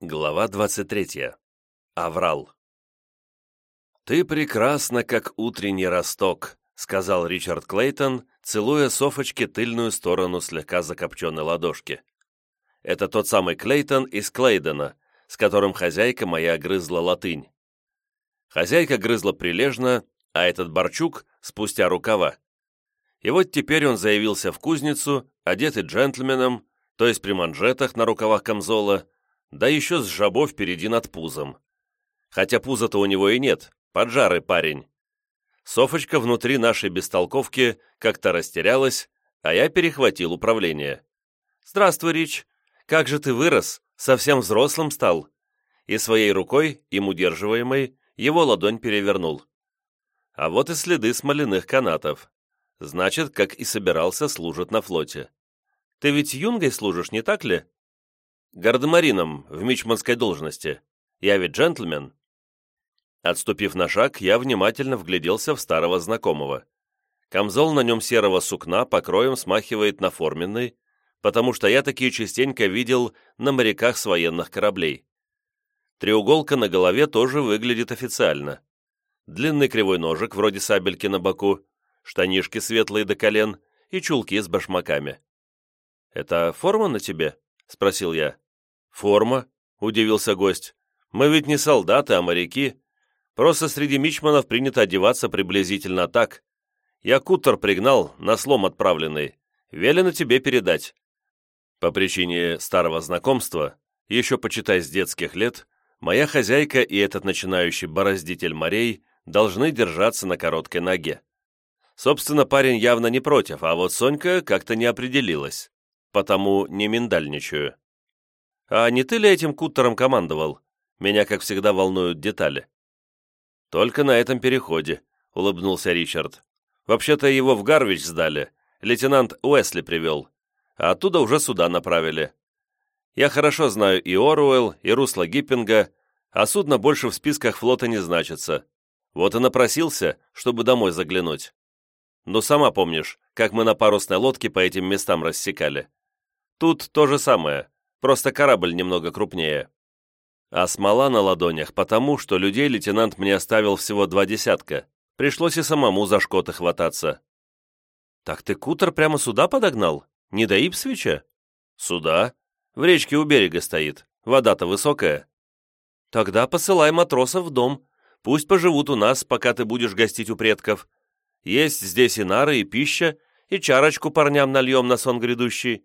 Глава 23. Аврал. «Ты прекрасна, как утренний росток», — сказал Ричард Клейтон, целуя Софочке тыльную сторону слегка закопченной ладошки. Это тот самый Клейтон из Клейдена, с которым хозяйка моя грызла латынь. Хозяйка грызла прилежно, а этот Борчук — спустя рукава. И вот теперь он заявился в кузницу, одетый джентльменом, то есть при манжетах на рукавах камзола, да еще с жабо впереди над пузом. Хотя пуза-то у него и нет, поджарый парень. Софочка внутри нашей бестолковки как-то растерялась, а я перехватил управление. «Здравствуй, Рич. Как же ты вырос, совсем взрослым стал?» И своей рукой, им удерживаемой, его ладонь перевернул. А вот и следы смоляных канатов. Значит, как и собирался, служит на флоте. «Ты ведь юнгой служишь, не так ли?» Гардемарином в мичманской должности. Я ведь джентльмен». Отступив на шаг, я внимательно вгляделся в старого знакомого. Камзол на нем серого сукна покроем смахивает на форменный, потому что я такие частенько видел на моряках с военных кораблей. Треуголка на голове тоже выглядит официально. Длинный кривой ножик, вроде сабельки на боку, штанишки светлые до колен и чулки с башмаками. «Это форма на тебе?» — спросил я. «Форма?» — удивился гость. «Мы ведь не солдаты, а моряки. Просто среди мичманов принято одеваться приблизительно так. Я кутер пригнал, на слом отправленный. Велено тебе передать». По причине старого знакомства, еще почитай с детских лет, моя хозяйка и этот начинающий бороздитель морей должны держаться на короткой ноге. Собственно, парень явно не против, а вот Сонька как-то не определилась. Потому не миндальничаю. А не ты ли этим куттером командовал? Меня, как всегда, волнуют детали». «Только на этом переходе», — улыбнулся Ричард. «Вообще-то его в Гарвич сдали. Лейтенант Уэсли привел. А оттуда уже сюда направили. Я хорошо знаю и Оруэлл, и русло Гиппинга, а судно больше в списках флота не значится. Вот и напросился, чтобы домой заглянуть. Ну, сама помнишь, как мы на парусной лодке по этим местам рассекали. Тут то же самое просто корабль немного крупнее. А смола на ладонях потому, что людей лейтенант мне оставил всего два десятка. Пришлось и самому за шкоты хвататься. «Так ты кутер прямо сюда подогнал? Не до Ипсвича?» «Сюда. В речке у берега стоит. Вода-то высокая». «Тогда посылай матросов в дом. Пусть поживут у нас, пока ты будешь гостить у предков. Есть здесь и нары, и пища, и чарочку парням нальем на сон грядущий.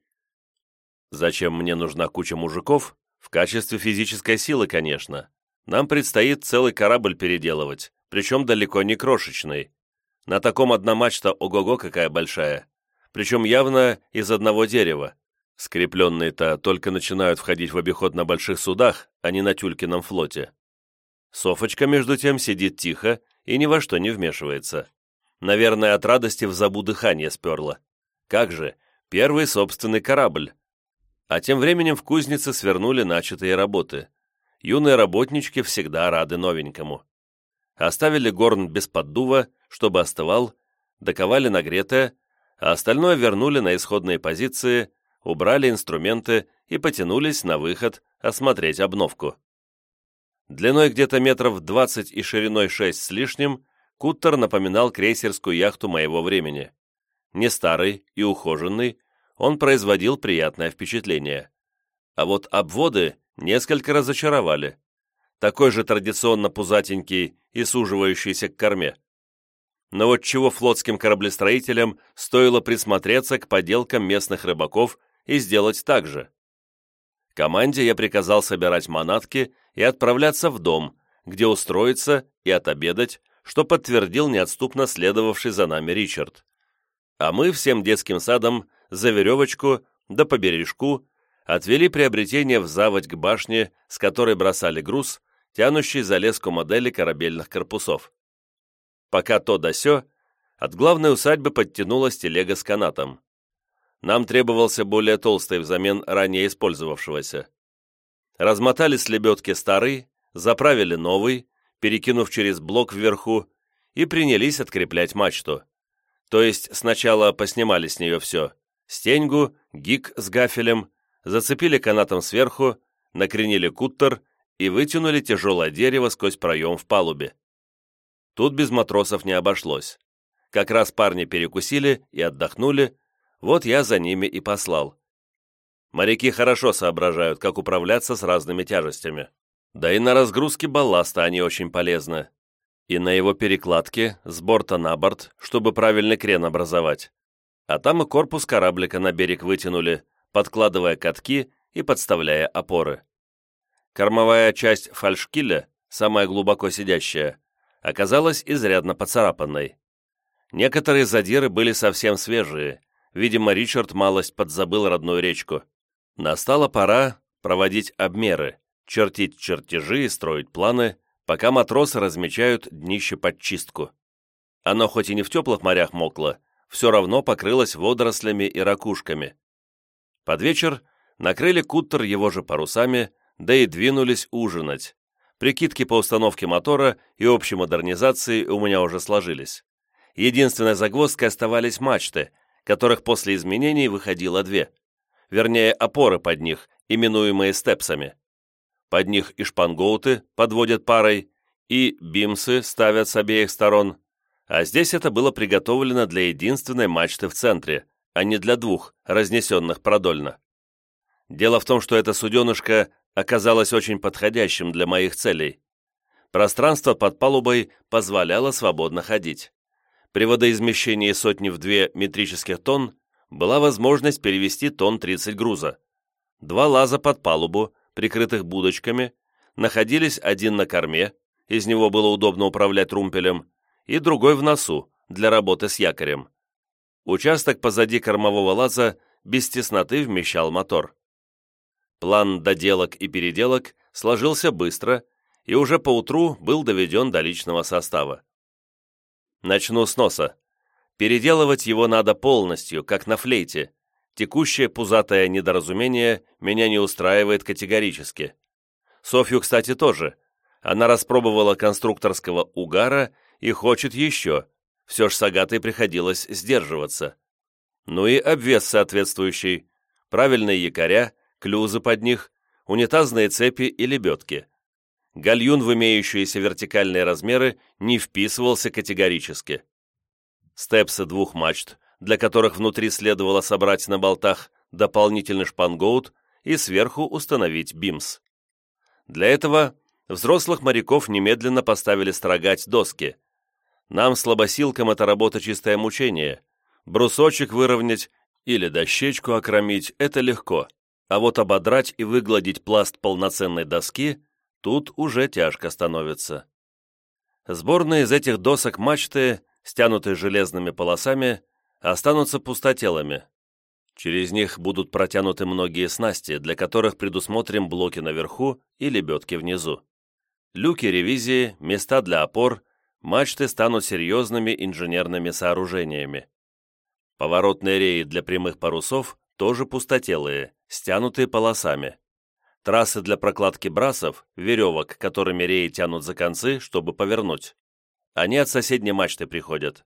Зачем мне нужна куча мужиков? В качестве физической силы, конечно. Нам предстоит целый корабль переделывать, причем далеко не крошечный. На таком одна мачта ого-го какая большая. Причем явно из одного дерева. Скрепленные-то только начинают входить в обиход на больших судах, а не на тюлькином флоте. Софочка, между тем, сидит тихо и ни во что не вмешивается. Наверное, от радости в забу дыхание сперла. Как же, первый собственный корабль. А тем временем в кузнице свернули начатые работы. Юные работнички всегда рады новенькому. Оставили горн без поддува, чтобы остывал, доковали нагретое, а остальное вернули на исходные позиции, убрали инструменты и потянулись на выход осмотреть обновку. Длиной где-то метров 20 и шириной 6 с лишним, куттер напоминал крейсерскую яхту моего времени. Не старый и ухоженный, он производил приятное впечатление. А вот обводы несколько разочаровали. Такой же традиционно пузатенький и суживающийся к корме. Но вот чего флотским кораблестроителям стоило присмотреться к поделкам местных рыбаков и сделать так же. Команде я приказал собирать манатки и отправляться в дом, где устроиться и отобедать, что подтвердил неотступно следовавший за нами Ричард. А мы всем детским садом за веревочку да по бережку отвели приобретение в заводь к башне, с которой бросали груз, тянущий за леску модели корабельных корпусов. Пока то да сё, от главной усадьбы подтянулась телега с канатом. Нам требовался более толстый взамен ранее использовавшегося. Размотали с лебедки старый, заправили новый, перекинув через блок вверху, и принялись откреплять мачту. То есть сначала поснимали с нее все, стеньгу, гик с гафелем, зацепили канатом сверху, накренили куттер и вытянули тяжелое дерево сквозь проем в палубе. Тут без матросов не обошлось. Как раз парни перекусили и отдохнули, вот я за ними и послал. Моряки хорошо соображают, как управляться с разными тяжестями. Да и на разгрузке балласта они очень полезны. И на его перекладке с борта на борт, чтобы правильный крен образовать. А там и корпус кораблика на берег вытянули, подкладывая катки и подставляя опоры. Кормовая часть фальшкиля, самая глубоко сидящая, оказалась изрядно поцарапанной. Некоторые задиры были совсем свежие, видимо, Ричард малость подзабыл родную речку. Настала пора проводить обмеры, чертить чертежи и строить планы, пока матросы размечают днище под чистку. Оно хоть и не в теплых морях мокло, все равно покрылось водорослями и ракушками. Под вечер накрыли куттер его же парусами, да и двинулись ужинать. Прикидки по установке мотора и общей модернизации у меня уже сложились. Единственной загвоздкой оставались мачты, которых после изменений выходило две. Вернее, опоры под них, именуемые степсами. Под них и шпангоуты подводят парой, и бимсы ставят с обеих сторон, а здесь это было приготовлено для единственной мачты в центре, а не для двух, разнесенных продольно. Дело в том, что это суденышко оказалось очень подходящим для моих целей. Пространство под палубой позволяло свободно ходить. При водоизмещении сотни в две метрических тонн была возможность перевести тонн 30 груза. Два лаза под палубу, прикрытых будочками, находились один на корме, из него было удобно управлять румпелем, и другой в носу, для работы с якорем. Участок позади кормового лаза без тесноты вмещал мотор. План доделок и переделок сложился быстро и уже поутру был доведен до личного состава. Начну с носа. Переделывать его надо полностью, как на флейте, Текущее пузатое недоразумение меня не устраивает категорически. Софью, кстати, тоже. Она распробовала конструкторского угара и хочет еще. Все ж с приходилось сдерживаться. Ну и обвес соответствующий. Правильные якоря, клюзы под них, унитазные цепи и лебедки. Гальюн в имеющиеся вертикальные размеры не вписывался категорически. Степсы двух мачт для которых внутри следовало собрать на болтах дополнительный шпангоут и сверху установить бимс. Для этого взрослых моряков немедленно поставили строгать доски. Нам, слабосилкам, эта работа чистое мучение. Брусочек выровнять или дощечку окромить – это легко, а вот ободрать и выгладить пласт полноценной доски – тут уже тяжко становится. Сборные из этих досок мачты, стянутые железными полосами, останутся пустотелами. Через них будут протянуты многие снасти, для которых предусмотрим блоки наверху и лебедки внизу. Люки ревизии, места для опор, мачты станут серьезными инженерными сооружениями. Поворотные реи для прямых парусов тоже пустотелые, стянутые полосами. Трассы для прокладки брасов, веревок, которыми реи тянут за концы, чтобы повернуть. Они от соседней мачты приходят.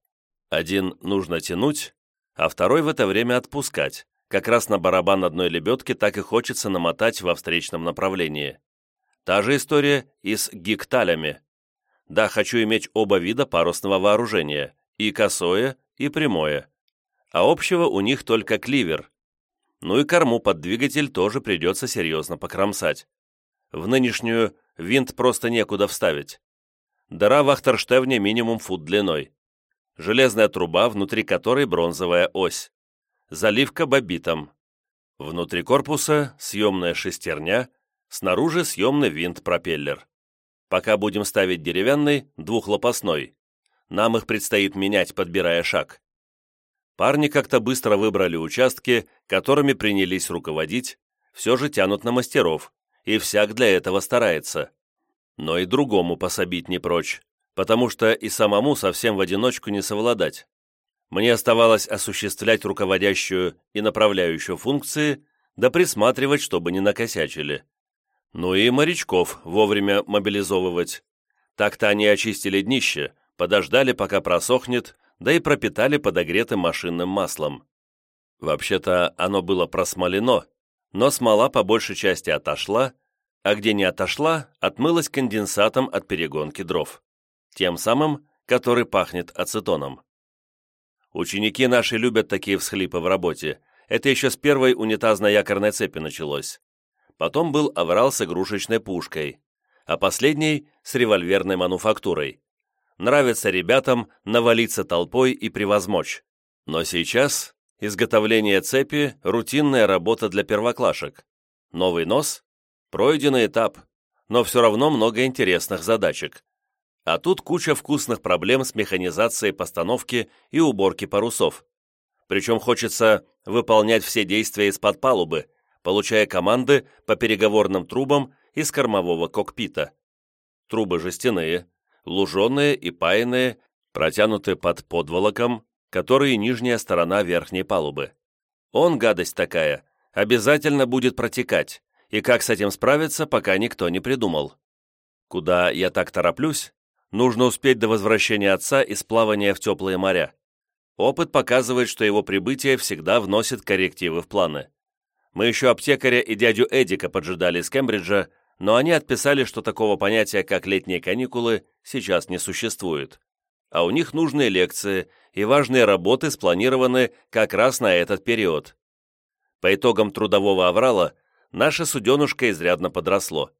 Один нужно тянуть, а второй в это время отпускать. Как раз на барабан одной лебедки так и хочется намотать во встречном направлении. Та же история и с гикталями. Да, хочу иметь оба вида парусного вооружения, и косое, и прямое. А общего у них только кливер. Ну и корму под двигатель тоже придется серьезно покромсать. В нынешнюю винт просто некуда вставить. Дыра в Ахтерштевне минимум фут длиной железная труба, внутри которой бронзовая ось, заливка бобитом. Внутри корпуса съемная шестерня, снаружи съемный винт-пропеллер. Пока будем ставить деревянный, двухлопастной. Нам их предстоит менять, подбирая шаг. Парни как-то быстро выбрали участки, которыми принялись руководить, все же тянут на мастеров, и всяк для этого старается. Но и другому пособить не прочь потому что и самому совсем в одиночку не совладать. Мне оставалось осуществлять руководящую и направляющую функции, да присматривать, чтобы не накосячили. Ну и морячков вовремя мобилизовывать. Так-то они очистили днище, подождали, пока просохнет, да и пропитали подогретым машинным маслом. Вообще-то оно было просмолено, но смола по большей части отошла, а где не отошла, отмылась конденсатом от перегонки дров. Тем самым, который пахнет ацетоном. Ученики наши любят такие всхлипы в работе. Это еще с первой унитазной якорной цепи началось. Потом был аврал с игрушечной пушкой, а последний — с револьверной мануфактурой. Нравится ребятам навалиться толпой и превозмочь. Но сейчас изготовление цепи — рутинная работа для первоклашек. Новый нос — пройденный этап, но все равно много интересных задачек. А тут куча вкусных проблем с механизацией постановки и уборки парусов. Причем хочется выполнять все действия из-под палубы, получая команды по переговорным трубам из кормового кокпита. Трубы жестяные, луженые и паянные, протянуты под подволоком, которые нижняя сторона верхней палубы. Он, гадость такая, обязательно будет протекать, и как с этим справиться, пока никто не придумал. Куда я так тороплюсь, Нужно успеть до возвращения отца из плавания в теплые моря. Опыт показывает, что его прибытие всегда вносит коррективы в планы. Мы еще аптекаря и дядю Эдика поджидали из Кембриджа, но они отписали, что такого понятия, как летние каникулы, сейчас не существует. А у них нужные лекции и важные работы спланированы как раз на этот период. По итогам трудового аврала наше суденушка изрядно подросло.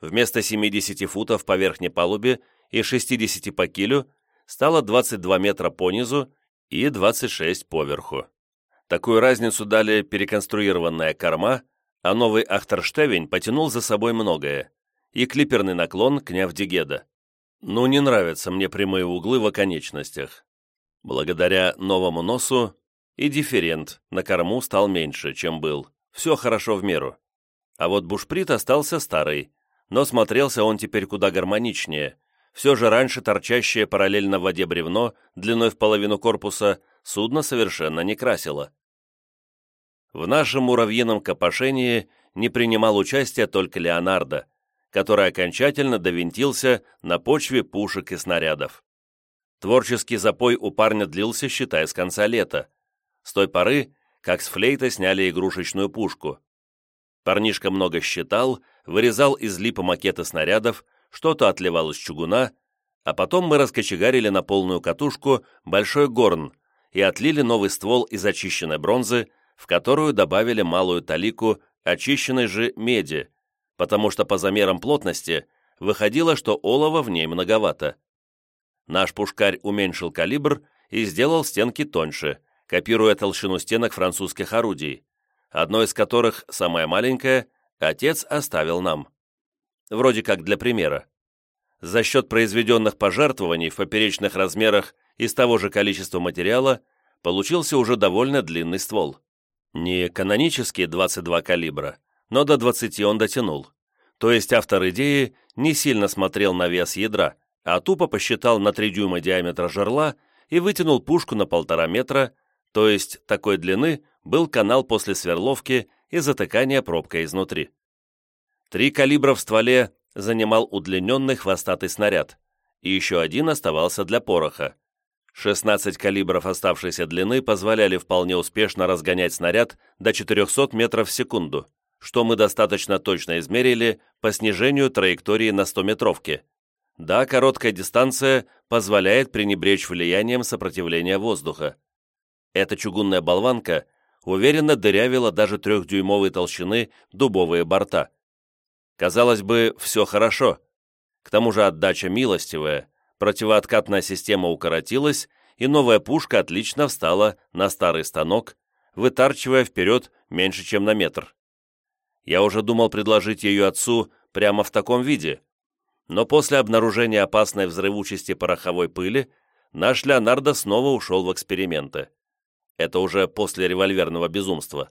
Вместо 70 футов по верхней палубе и 60 по килю стало 22 метра по низу и 26 поверху. Такую разницу дали переконструированная корма, а новый Ахтерштевень потянул за собой многое, и клиперный наклон Княвдигеда. Ну, не нравятся мне прямые углы в оконечностях. Благодаря новому носу и дифферент на корму стал меньше, чем был. Все хорошо в меру. А вот бушприт остался старый, но смотрелся он теперь куда гармоничнее, все же раньше торчащее параллельно воде бревно длиной в половину корпуса судно совершенно не красило. В нашем муравьином копошении не принимал участия только Леонардо, который окончательно довинтился на почве пушек и снарядов. Творческий запой у парня длился, считай, с конца лета. С той поры, как с флейта сняли игрушечную пушку. Парнишка много считал, вырезал из липа макеты снарядов, что-то отливал из чугуна, а потом мы раскочегарили на полную катушку большой горн и отлили новый ствол из очищенной бронзы, в которую добавили малую талику очищенной же меди, потому что по замерам плотности выходило, что олова в ней многовато. Наш пушкарь уменьшил калибр и сделал стенки тоньше, копируя толщину стенок французских орудий, одно из которых, самое маленькое, отец оставил нам вроде как для примера. За счет произведенных пожертвований в поперечных размерах из того же количества материала получился уже довольно длинный ствол. Не канонический 22 калибра, но до 20 он дотянул. То есть автор идеи не сильно смотрел на вес ядра, а тупо посчитал на 3 дюйма диаметра жерла и вытянул пушку на полтора метра, то есть такой длины был канал после сверловки и затыкания пробкой изнутри. Три калибра в стволе занимал удлиненный хвостатый снаряд, и еще один оставался для пороха. 16 калибров оставшейся длины позволяли вполне успешно разгонять снаряд до 400 метров в секунду, что мы достаточно точно измерили по снижению траектории на 100-метровке. Да, короткая дистанция позволяет пренебречь влиянием сопротивления воздуха. Эта чугунная болванка уверенно дырявила даже трехдюймовой толщины дубовые борта. Казалось бы, все хорошо. К тому же отдача милостивая, противооткатная система укоротилась, и новая пушка отлично встала на старый станок, вытарчивая вперед меньше, чем на метр. Я уже думал предложить ее отцу прямо в таком виде, но после обнаружения опасной взрывучести пороховой пыли наш Леонардо снова ушел в эксперименты. Это уже после револьверного безумства.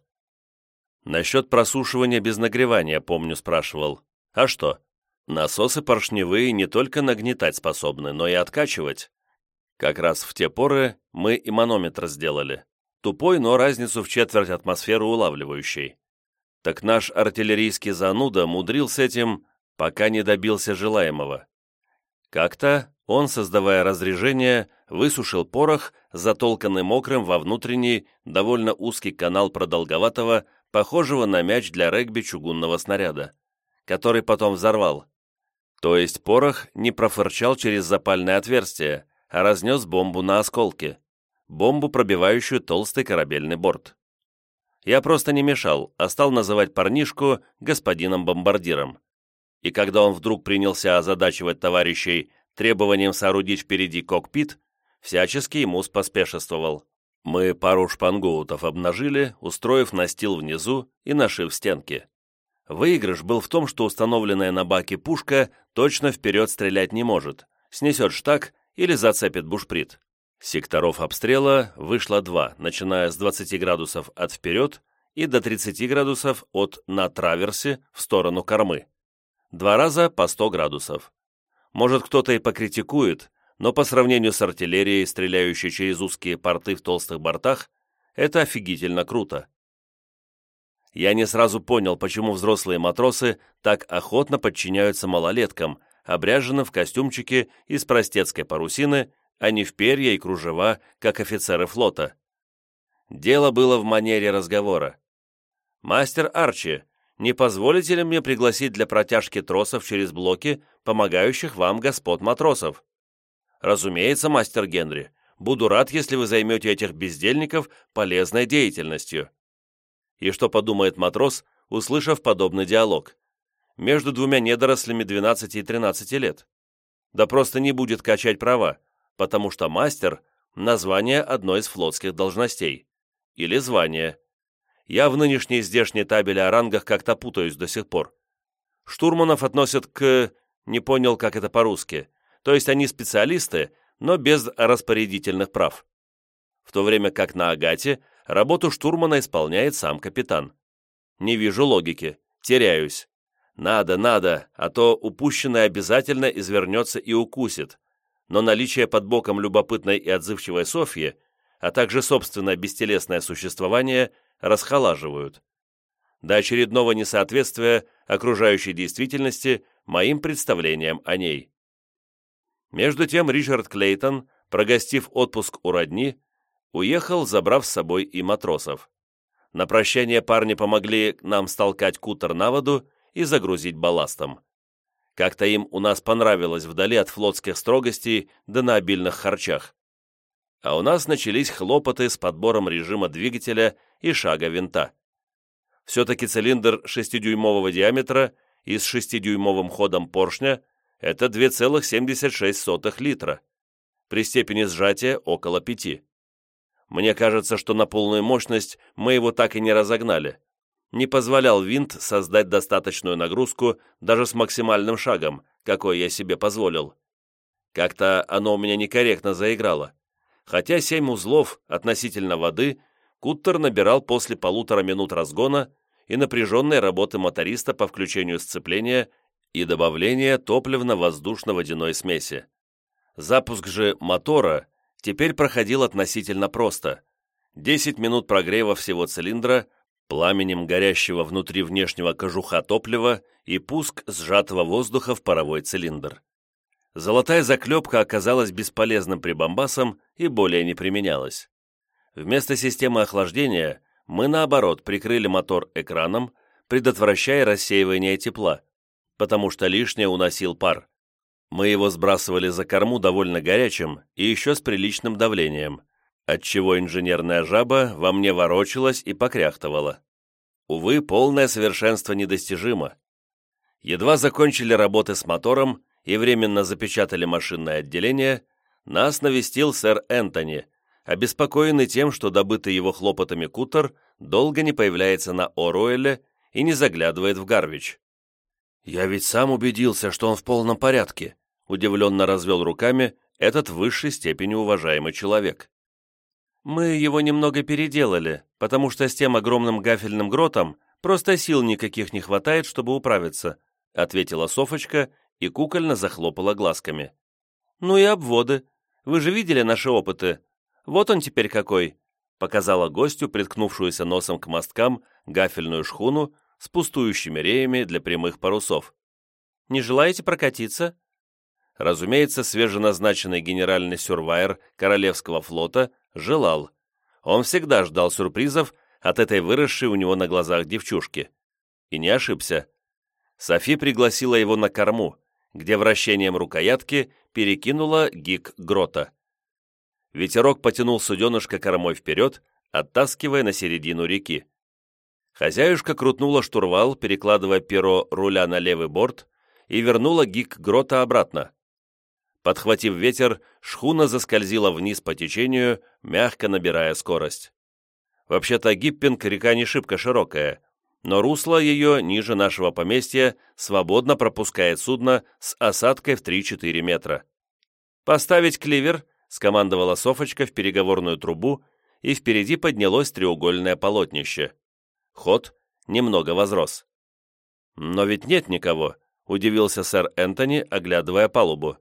Насчет просушивания без нагревания, помню, спрашивал. А что? Насосы поршневые не только нагнетать способны, но и откачивать. Как раз в те поры мы и манометр сделали. Тупой, но разницу в четверть атмосферы улавливающий. Так наш артиллерийский зануда мудрил с этим, пока не добился желаемого. Как-то он, создавая разрежение, высушил порох, затолканный мокрым во внутренний, довольно узкий канал продолговатого, похожего на мяч для регби чугунного снаряда, который потом взорвал. То есть порох не профырчал через запальное отверстие, а разнес бомбу на осколки. Бомбу, пробивающую толстый корабельный борт. Я просто не мешал, а стал называть парнишку господином-бомбардиром. И когда он вдруг принялся озадачивать товарищей требованием соорудить впереди кокпит, всячески ему споспешествовал. Мы пару шпангоутов обнажили, устроив настил внизу и нашив стенки. Выигрыш был в том, что установленная на баке пушка точно вперед стрелять не может, снесет штаг или зацепит бушприт. Секторов обстрела вышло два, начиная с 20 градусов от вперед и до 30 градусов от на траверсе в сторону кормы. Два раза по 100 градусов. Может, кто-то и покритикует, но по сравнению с артиллерией, стреляющей через узкие порты в толстых бортах, это офигительно круто я не сразу понял, почему взрослые матросы так охотно подчиняются малолеткам, обряженным в костюмчики из простецкой парусины, а не в перья и кружева, как офицеры флота. Дело было в манере разговора. «Мастер Арчи, не позволите ли мне пригласить для протяжки тросов через блоки, помогающих вам господ матросов?» «Разумеется, мастер Генри. Буду рад, если вы займете этих бездельников полезной деятельностью». И что подумает матрос, услышав подобный диалог? Между двумя недорослями 12 и 13 лет. Да просто не будет качать права, потому что мастер – название одной из флотских должностей. Или звание. Я в нынешней здешней табели о рангах как-то путаюсь до сих пор. Штурманов относят к... не понял, как это по-русски. То есть они специалисты, но без распорядительных прав. В то время как на Агате Работу штурмана исполняет сам капитан. Не вижу логики. Теряюсь. Надо, надо, а то упущенное обязательно извернется и укусит. Но наличие под боком любопытной и отзывчивой Софьи, а также собственное бестелесное существование расхолаживают. До очередного несоответствия окружающей действительности моим представлениям о ней. Между тем Ричард Клейтон, прогостив отпуск у родни, уехал, забрав с собой и матросов. На прощание парни помогли нам столкать кутер на воду и загрузить балластом. Как-то им у нас понравилось вдали от флотских строгостей да на обильных харчах. А у нас начались хлопоты с подбором режима двигателя и шага винта. Все-таки цилиндр 6-дюймового диаметра и с 6-дюймовым ходом поршня – это 2,76 литра. При степени сжатия около 5. Мне кажется, что на полную мощность мы его так и не разогнали. Не позволял винт создать достаточную нагрузку даже с максимальным шагом, какой я себе позволил. Как-то оно у меня некорректно заиграло. Хотя семь узлов относительно воды Куттер набирал после полутора минут разгона и напряженной работы моториста по включению сцепления и добавления топливно-воздушно-водяной смеси. Запуск же мотора теперь проходил относительно просто. 10 минут прогрева всего цилиндра, пламенем горящего внутри внешнего кожуха топлива и пуск сжатого воздуха в паровой цилиндр. Золотая заклепка оказалась бесполезным прибамбасом и более не применялась. Вместо системы охлаждения мы, наоборот, прикрыли мотор экраном, предотвращая рассеивание тепла, потому что лишнее уносил пар. Мы его сбрасывали за корму довольно горячим и еще с приличным давлением, отчего инженерная жаба во мне ворочалась и покряхтывала. Увы, полное совершенство недостижимо. Едва закончили работы с мотором и временно запечатали машинное отделение, нас навестил сэр Энтони, обеспокоенный тем, что добытый его хлопотами кутер долго не появляется на Оруэле и не заглядывает в Гарвич. «Я ведь сам убедился, что он в полном порядке», удивленно развел руками этот в высшей степени уважаемый человек. «Мы его немного переделали, потому что с тем огромным гафельным гротом просто сил никаких не хватает, чтобы управиться», ответила Софочка и кукольно захлопала глазками. «Ну и обводы. Вы же видели наши опыты? Вот он теперь какой!» показала гостю, приткнувшуюся носом к мосткам, гафельную шхуну с пустующими реями для прямых парусов. «Не желаете прокатиться?» Разумеется, свеженазначенный генеральный сюрвайер Королевского флота желал. Он всегда ждал сюрпризов от этой выросшей у него на глазах девчушки. И не ошибся. Софи пригласила его на корму, где вращением рукоятки перекинула гик грота. Ветерок потянул суденышко кормой вперед, оттаскивая на середину реки. Хозяюшка крутнула штурвал, перекладывая перо руля на левый борт, и вернула гик грота обратно. Подхватив ветер, шхуна заскользила вниз по течению, мягко набирая скорость. Вообще-то Гиппинг река не шибко широкая, но русло ее ниже нашего поместья свободно пропускает судно с осадкой в 3-4 метра. «Поставить кливер», — скомандовала Софочка в переговорную трубу, и впереди поднялось треугольное полотнище. Ход немного возрос. «Но ведь нет никого», — удивился сэр Энтони, оглядывая палубу.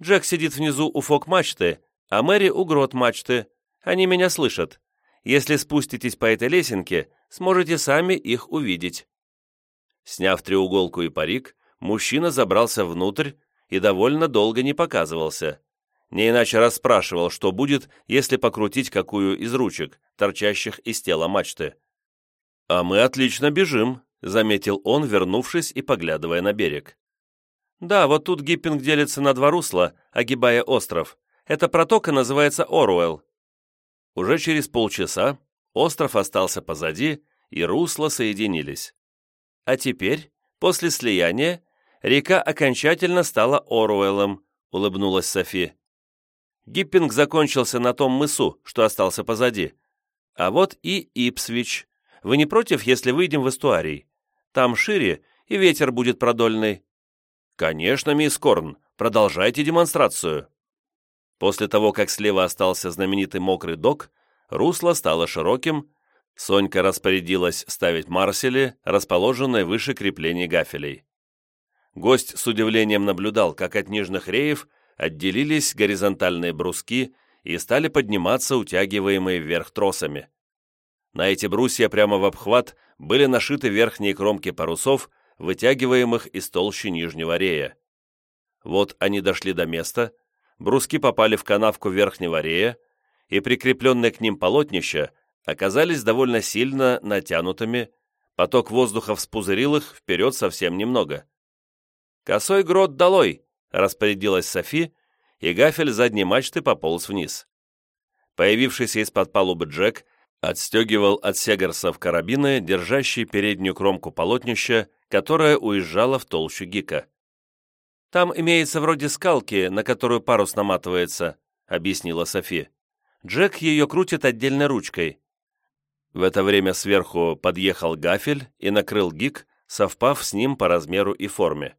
«Джек сидит внизу у фок-мачты, а Мэри у грот-мачты. Они меня слышат. Если спуститесь по этой лесенке, сможете сами их увидеть». Сняв треуголку и парик, мужчина забрался внутрь и довольно долго не показывался. Не иначе расспрашивал, что будет, если покрутить какую из ручек, торчащих из тела мачты. «А мы отлично бежим», — заметил он, вернувшись и поглядывая на берег. «Да, вот тут Гиппинг делится на два русла, огибая остров. Эта протока называется Оруэлл. Уже через полчаса остров остался позади, и русла соединились. А теперь, после слияния, река окончательно стала Оруэллом, улыбнулась Софи. Гиппинг закончился на том мысу, что остался позади. А вот и Ипсвич. Вы не против, если выйдем в эстуарий? Там шире, и ветер будет продольный. Конечно, мисс Корн, продолжайте демонстрацию. После того, как слева остался знаменитый мокрый док, русло стало широким, Сонька распорядилась ставить марсели, расположенные выше креплений гафелей. Гость с удивлением наблюдал, как от нижних реев отделились горизонтальные бруски и стали подниматься утягиваемые вверх тросами. На эти брусья прямо в обхват были нашиты верхние кромки парусов, вытягиваемых из толщи нижнего рея. Вот они дошли до места, бруски попали в канавку верхнего рея, и прикрепленные к ним полотнища оказались довольно сильно натянутыми, поток воздуха вспузырил их вперед совсем немного. «Косой грот долой!» — распорядилась Софи, и гафель задней мачты пополз вниз. Появившийся из-под палубы Джек отстегивал от сегарсов карабины, держащие переднюю кромку полотнища, которая уезжала в толщу гика. «Там имеется вроде скалки, на которую парус наматывается», — объяснила Софи. Джек ее крутит отдельной ручкой. В это время сверху подъехал гафель и накрыл гик, совпав с ним по размеру и форме.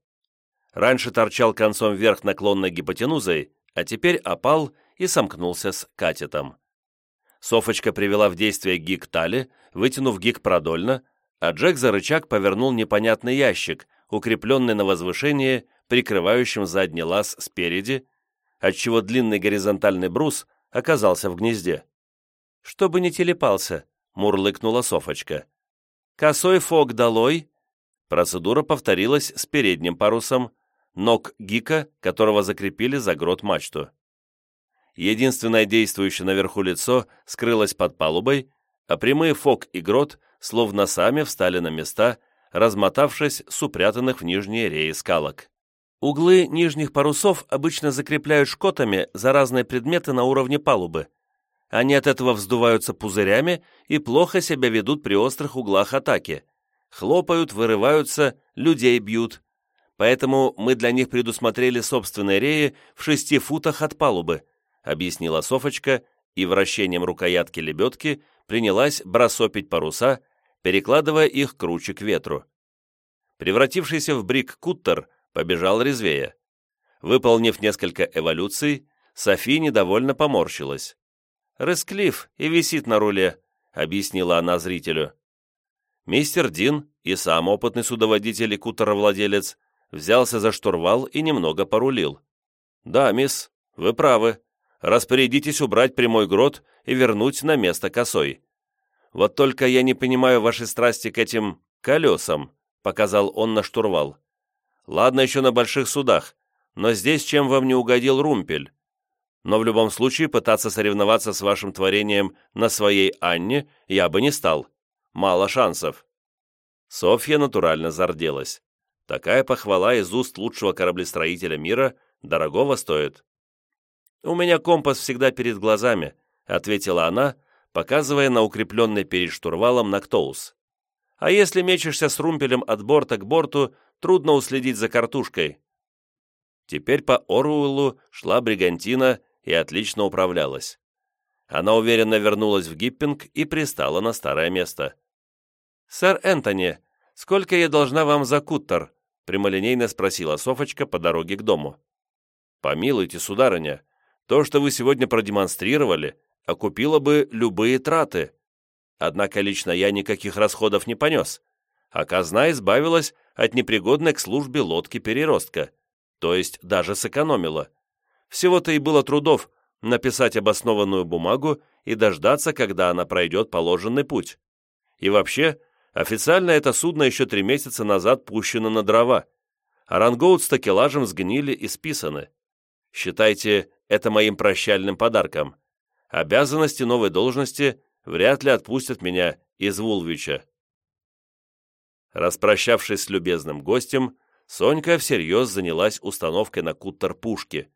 Раньше торчал концом вверх наклонной гипотенузой, а теперь опал и сомкнулся с катетом. Софочка привела в действие гик тали, вытянув гик продольно, а Джек за рычаг повернул непонятный ящик, укрепленный на возвышении, прикрывающим задний лаз спереди, отчего длинный горизонтальный брус оказался в гнезде. «Чтобы не телепался», — мурлыкнула Софочка. «Косой фок долой». Процедура повторилась с передним парусом, ног гика, которого закрепили за грот мачту. Единственное действующее наверху лицо скрылось под палубой, а прямые фок и грот словно сами встали на места, размотавшись с упрятанных в нижние реи скалок. Углы нижних парусов обычно закрепляют шкотами за разные предметы на уровне палубы. Они от этого вздуваются пузырями и плохо себя ведут при острых углах атаки. Хлопают, вырываются, людей бьют. Поэтому мы для них предусмотрели собственные реи в шести футах от палубы, объяснила Софочка и вращением рукоятки лебедки принялась бросопить паруса, перекладывая их круче к ветру. Превратившийся в брик куттер – побежал резвее. Выполнив несколько эволюций, Софи недовольно поморщилась. «Ресклифф и висит на руле», — объяснила она зрителю. Мистер Дин и сам опытный судоводитель и кутеровладелец взялся за штурвал и немного порулил. «Да, мисс, вы правы. Распорядитесь убрать прямой грот и вернуть на место косой. Вот только я не понимаю вашей страсти к этим колесам», — показал он на штурвал. Ладно еще на больших судах, но здесь чем вам не угодил румпель? Но в любом случае пытаться соревноваться с вашим творением на своей Анне я бы не стал. Мало шансов». Софья натурально зарделась. Такая похвала из уст лучшего кораблестроителя мира дорогого стоит. «У меня компас всегда перед глазами», — ответила она, показывая на укрепленный перед штурвалом Нактоус. «А если мечешься с румпелем от борта к борту, трудно уследить за картушкой». Теперь по Оруэллу шла бригантина и отлично управлялась. Она уверенно вернулась в Гиппинг и пристала на старое место. «Сэр Энтони, сколько я должна вам за куттер?» прямолинейно спросила Софочка по дороге к дому. «Помилуйте, сударыня, то, что вы сегодня продемонстрировали, окупило бы любые траты. Однако лично я никаких расходов не понес, а казна избавилась от непригодной к службе лодки-переростка, то есть даже сэкономила. Всего-то и было трудов написать обоснованную бумагу и дождаться, когда она пройдет положенный путь. И вообще, официально это судно еще три месяца назад пущено на дрова, а рангоут с такелажем сгнили и списаны. Считайте это моим прощальным подарком. Обязанности новой должности вряд ли отпустят меня из Вулвича. Распрощавшись с любезным гостем, Сонька всерьез занялась установкой на куттер пушки.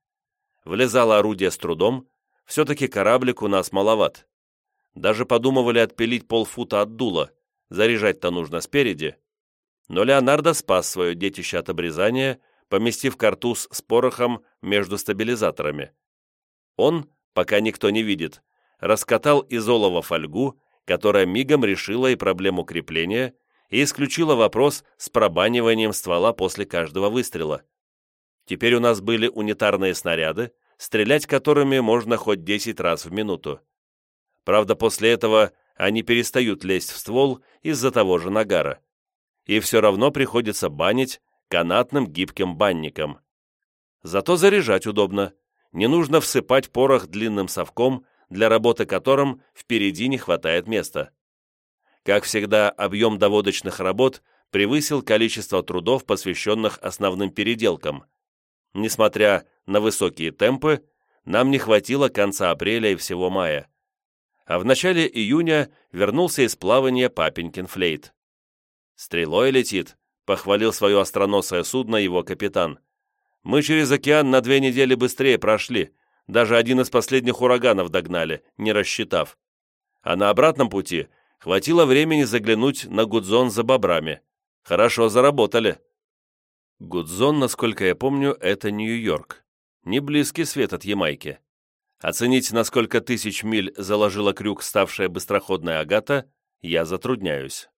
Влезало орудие с трудом, все-таки кораблик у нас маловат. Даже подумывали отпилить полфута от дула, заряжать-то нужно спереди. Но Леонардо спас свое детище от обрезания, поместив картуз с порохом между стабилизаторами. Он, пока никто не видит, раскатал из олова фольгу, которая мигом решила и проблему крепления, и исключила вопрос с пробаниванием ствола после каждого выстрела. Теперь у нас были унитарные снаряды, стрелять которыми можно хоть 10 раз в минуту. Правда, после этого они перестают лезть в ствол из-за того же нагара. И все равно приходится банить канатным гибким банником. Зато заряжать удобно не нужно всыпать порох длинным совком, для работы которым впереди не хватает места. Как всегда, объем доводочных работ превысил количество трудов, посвященных основным переделкам. Несмотря на высокие темпы, нам не хватило конца апреля и всего мая. А в начале июня вернулся из плавания папенькин флейт. «Стрелой летит», — похвалил свое остроносое судно его капитан. Мы через океан на две недели быстрее прошли, даже один из последних ураганов догнали, не рассчитав. А на обратном пути хватило времени заглянуть на Гудзон за бобрами. Хорошо заработали. Гудзон, насколько я помню, это Нью-Йорк. Не близкий свет от Ямайки. Оценить, на сколько тысяч миль заложила крюк ставшая быстроходная Агата, я затрудняюсь.